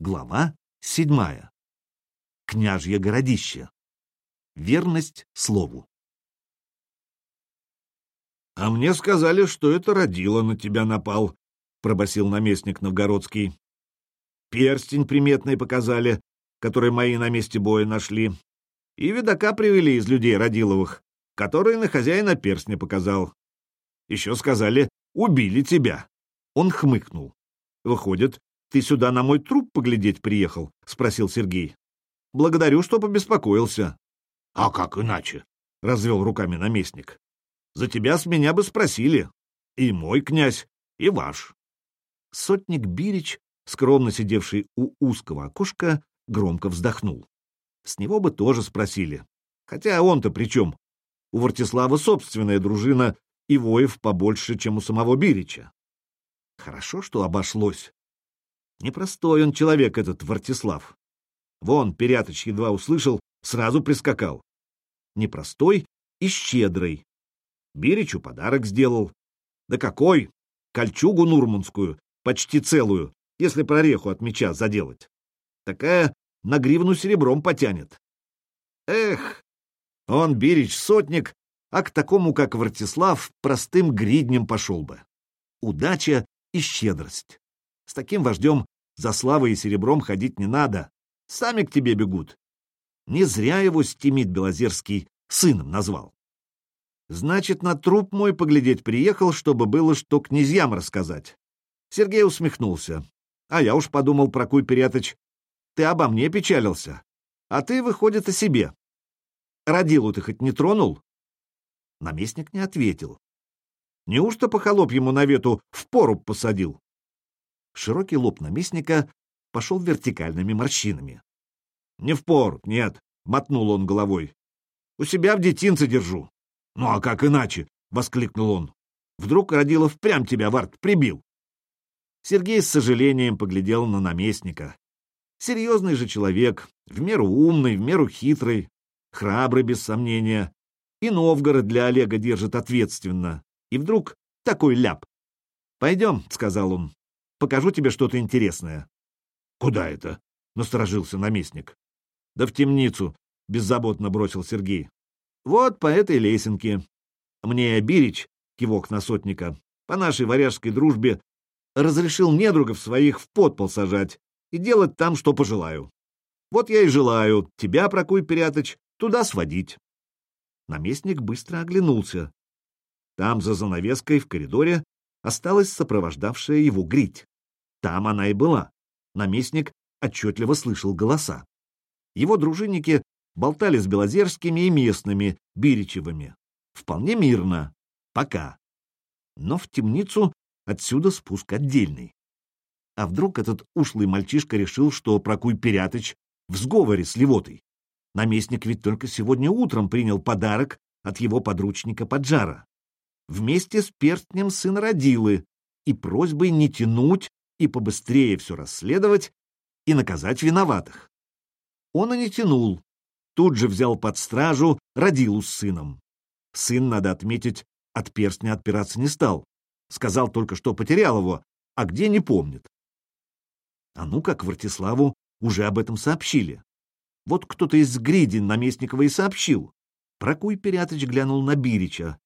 Глава седьмая. Княжье городище. Верность слову. — А мне сказали, что это родила на тебя напал, — пробасил наместник новгородский. — Перстень приметный показали, который мои на месте боя нашли, и видака привели из людей родиловых, который на хозяина перстня показал. Еще сказали, убили тебя. Он хмыкнул. Выходит, ты сюда на мой труп поглядеть приехал? — спросил Сергей. — Благодарю, что побеспокоился. — А как иначе? — развел руками наместник. — За тебя с меня бы спросили. И мой князь, и ваш. Сотник Бирич, скромно сидевший у узкого окошка, громко вздохнул. С него бы тоже спросили. Хотя он-то при чем? У Вартислава собственная дружина и воев побольше, чем у самого Бирича. Хорошо, что обошлось. Непростой он человек, этот Вартислав. Вон, Перятыч едва услышал, сразу прискакал. Непростой и щедрый. Биричу подарок сделал. Да какой? Кольчугу нурманскую, почти целую, если прореху от меча заделать. Такая на гривну серебром потянет. Эх, он, Бирич, сотник, а к такому, как Вартислав, простым гриднем пошел бы. Удача и щедрость. С таким вождем за славой и серебром ходить не надо. Сами к тебе бегут. Не зря его Стимит Белозерский сыном назвал. Значит, на труп мой поглядеть приехал, чтобы было что князьям рассказать. Сергей усмехнулся. А я уж подумал, Прокуй Перятыч, ты обо мне печалился. А ты, выходит, о себе. Родилу ты хоть не тронул? Наместник не ответил. Неужто похолоп ему навету в поруб посадил? Широкий лоб наместника пошел вертикальными морщинами. — Не в поруб, нет, — мотнул он головой. — У себя в детинце держу. — Ну а как иначе? — воскликнул он. — Вдруг Родилов прям тебя, Варт, прибил? Сергей с сожалением поглядел на наместника. Серьезный же человек, в меру умный, в меру хитрый, храбрый, без сомнения. И Новгород для Олега держит ответственно. И вдруг такой ляп. «Пойдем», — сказал он, — «покажу тебе что-то интересное». «Куда это?» — насторожился наместник. «Да в темницу», — беззаботно бросил Сергей. «Вот по этой лесенке. Мне Бирич, кивок на сотника, по нашей варяжской дружбе, разрешил недругов своих в подпол сажать и делать там, что пожелаю. Вот я и желаю тебя, Прокуй Перятыч, туда сводить. Наместник быстро оглянулся. Там, за занавеской, в коридоре, осталась сопровождавшая его грить. Там она и была. Наместник отчетливо слышал голоса. Его дружинники болтали с Белозерскими и местными, Биричевыми. Вполне мирно. Пока. Но в темницу отсюда спуск отдельный. А вдруг этот ушлый мальчишка решил, что Прокуй Перятыч в сговоре с Левотой? Наместник ведь только сегодня утром принял подарок от его подручника Поджара. Вместе с перстнем сына родилы и просьбой не тянуть и побыстрее все расследовать и наказать виноватых. Он и не тянул. Тут же взял под стражу родилу с сыном. Сын, надо отметить, от перстня отпираться не стал. Сказал только, что потерял его, а где не помнит. А ну как Вартиславу уже об этом сообщили. Вот кто-то из Гридин наместникова и сообщил. Прокуй Перятыч глянул на Бирича.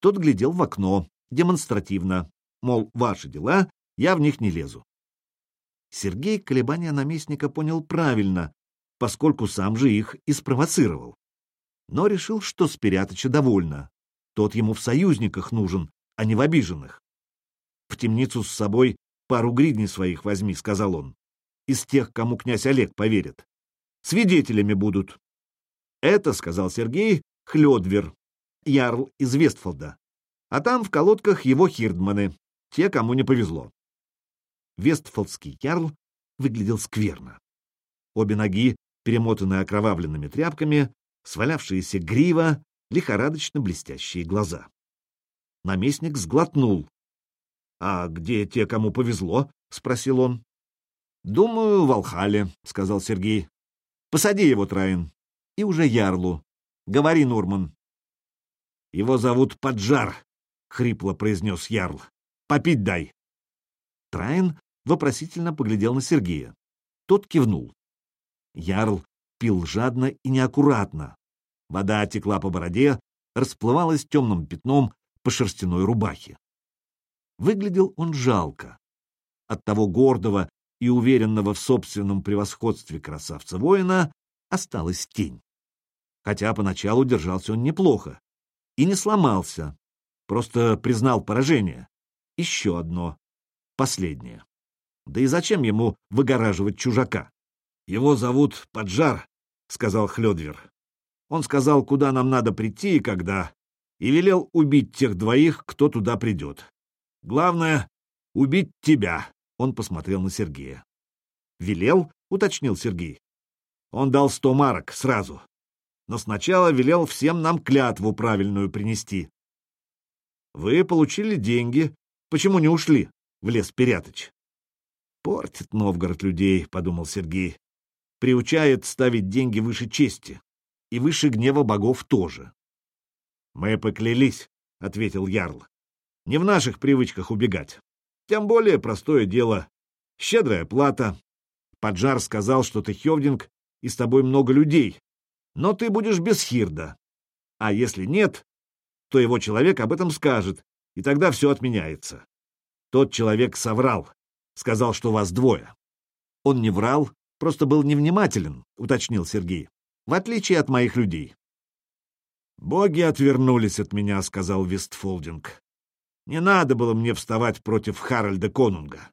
Тот глядел в окно, демонстративно, мол, ваши дела, я в них не лезу. Сергей колебания наместника понял правильно, поскольку сам же их и спровоцировал. Но решил, что с Перятыча довольно. Тот ему в союзниках нужен, а не в обиженных. В темницу с собой пару гридней своих возьми, — сказал он, — из тех, кому князь Олег поверит. Свидетелями будут. Это, — сказал Сергей, — Хлёдвер, ярл из Вестфолда. А там в колодках его хирдманы, те, кому не повезло. Вестфолдский ярл выглядел скверно. Обе ноги, перемотанные окровавленными тряпками, свалявшиеся грива, лихорадочно блестящие глаза. Наместник сглотнул, «А где те, кому повезло?» — спросил он. «Думаю, в Алхале», — сказал Сергей. «Посади его, Траин. И уже Ярлу. Говори, Нурман». «Его зовут Поджар», — хрипло произнес Ярл. «Попить дай». Траин вопросительно поглядел на Сергея. Тот кивнул. Ярл пил жадно и неаккуратно. Вода текла по бороде, расплывалась темным пятном по шерстяной рубахе. Выглядел он жалко. От того гордого и уверенного в собственном превосходстве красавца-воина осталась тень. Хотя поначалу держался он неплохо и не сломался, просто признал поражение. Еще одно, последнее. Да и зачем ему выгораживать чужака? Его зовут Поджар, — сказал Хлёдвер. Он сказал, куда нам надо прийти и когда, и велел убить тех двоих, кто туда придет. Главное — убить тебя, — он посмотрел на Сергея. «Велел?» — уточнил Сергей. Он дал сто марок сразу, но сначала велел всем нам клятву правильную принести. Вы получили деньги, почему не ушли? — влез Перятыч. «Портит Новгород людей», — подумал Сергей. «Приучает ставить деньги выше чести, и выше гнева богов тоже». «Мы поклялись», — ответил Ярл. «Не в наших привычках убегать. Тем более простое дело. Щедрая плата. Поджар сказал, что ты Хевдинг, и с тобой много людей, но ты будешь без Хирда. А если нет, то его человек об этом скажет, и тогда все отменяется. Тот человек соврал, сказал, что вас двое. Он не врал, просто был невнимателен, уточнил Сергей, в отличие от моих людей. «Боги отвернулись от меня», — сказал Вестфолдинг. «Не надо было мне вставать против Харальда Конунга».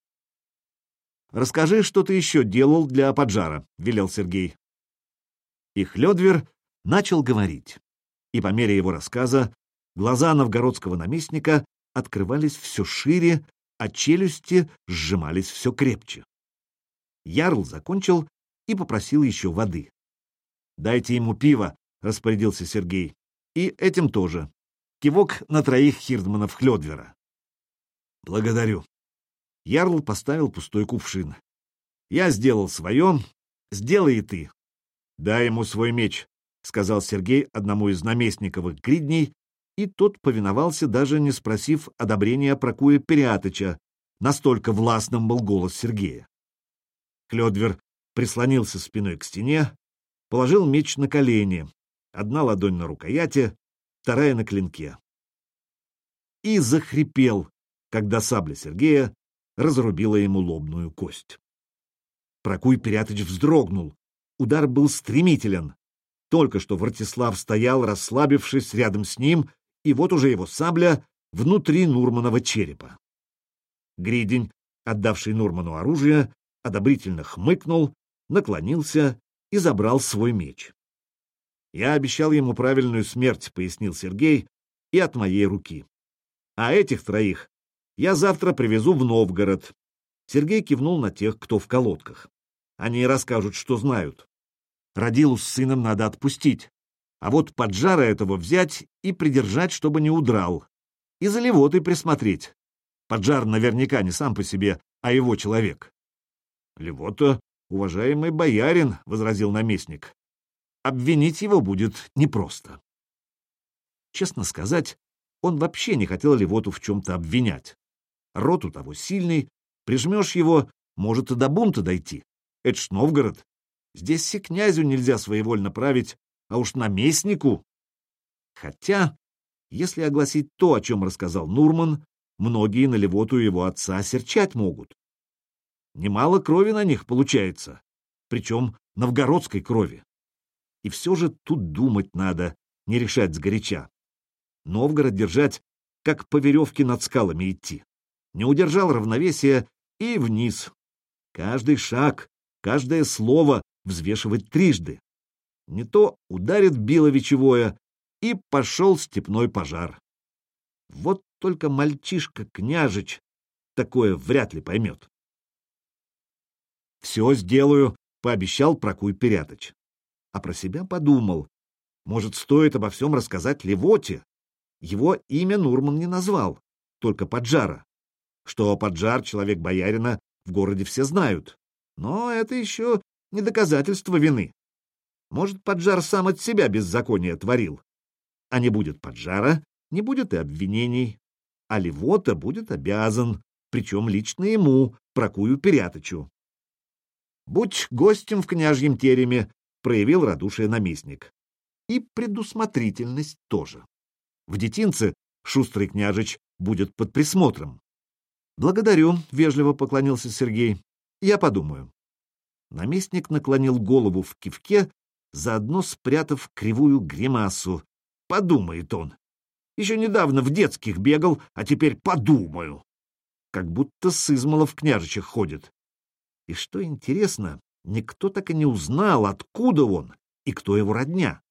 «Расскажи, что ты еще делал для поджара», — велел Сергей. И Хлёдвер начал говорить. И по мере его рассказа глаза новгородского наместника открывались все шире, а челюсти сжимались все крепче. Ярл закончил и попросил еще воды. «Дайте ему пиво», — распорядился Сергей. «И этим тоже. Кивок на троих хирдманов Хлёдвера». «Благодарю». Ярл поставил пустой кувшин. «Я сделал свое, сделай и ты». «Дай ему свой меч», — сказал Сергей одному из наместниковых гридней и тот повиновался, даже не спросив одобрения Прокуя Периатыча, настолько властным был голос Сергея. Клёдвер прислонился спиной к стене, положил меч на колени, одна ладонь на рукояти, вторая на клинке. И захрипел, когда сабля Сергея разрубила ему лобную кость. Прокуй Перятыч вздрогнул. Удар был стремителен. Только что Вартислав стоял, расслабившись рядом с ним, и вот уже его сабля внутри Нурманова черепа. Гридень, отдавший Нурману оружие, одобрительно хмыкнул, наклонился и забрал свой меч. «Я обещал ему правильную смерть», — пояснил Сергей, — «и от моей руки. А этих троих я завтра привезу в Новгород». Сергей кивнул на тех, кто в колодках. Они расскажут, что знают. Родилу с сыном надо отпустить. А вот поджара этого взять и придержать, чтобы не удрал. И за Левотой присмотреть. Поджар наверняка не сам по себе, а его человек. Левота — уважаемый боярин, — возразил наместник. Обвинить его будет непросто. Честно сказать, он вообще не хотел Левоту в чем-то обвинять. Рот у того сильный, прижмешь его, может и до бунта дойти. Это ж Новгород. Здесь и князю нельзя своевольно править, а уж наместнику. Хотя, если огласить то, о чем рассказал Нурман, многие на левоту его отца серчать могут. Немало крови на них получается, причем новгородской крови. И все же тут думать надо, не решать сгоряча. Новгород держать, как по веревке над скалами идти. Не удержал равновесия и вниз. Каждый шаг, каждое слово взвешивать трижды. Не то ударит биловичевое, и пошел степной пожар. Вот только мальчишка-княжич такое вряд ли поймет. «Все сделаю», — пообещал Прокуй Перятыч. А про себя подумал. Может, стоит обо всем рассказать Левоте? Его имя Нурман не назвал, только Поджара. Что Поджар — человек боярина, в городе все знают. Но это еще не доказательство вины. Может, поджар сам от себя беззаконие творил. А не будет поджара, не будет и обвинений. А Левота будет обязан, причем лично ему, Прокую Перяточу. Будь гостем в княжьем тереме, проявил радушие наместник. И предусмотрительность тоже. В детинце шустрый княжич будет под присмотром. Благодарю, — вежливо поклонился Сергей. Я подумаю. Наместник наклонил голову в кивке, заодно спрятав кривую гримасу. Подумает он. Еще недавно в детских бегал, а теперь подумаю. Как будто с измолов княжичах ходит. И что интересно, никто так и не узнал, откуда он и кто его родня.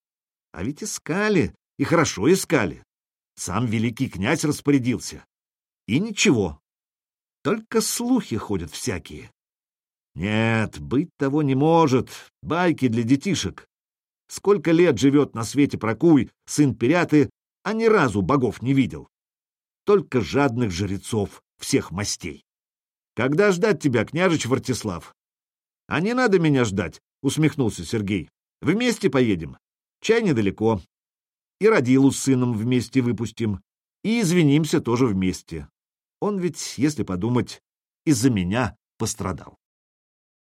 А ведь искали, и хорошо искали. Сам великий князь распорядился. И ничего. Только слухи ходят всякие. Нет, быть того не может. Байки для детишек. Сколько лет живет на свете Прокуй, сын Перяты, а ни разу богов не видел. Только жадных жрецов всех мастей. Когда ждать тебя, княжич Вартислав? — А не надо меня ждать, — усмехнулся Сергей. — Вместе поедем. Чай недалеко. И родилу с сыном вместе выпустим. И извинимся тоже вместе. Он ведь, если подумать, из-за меня пострадал.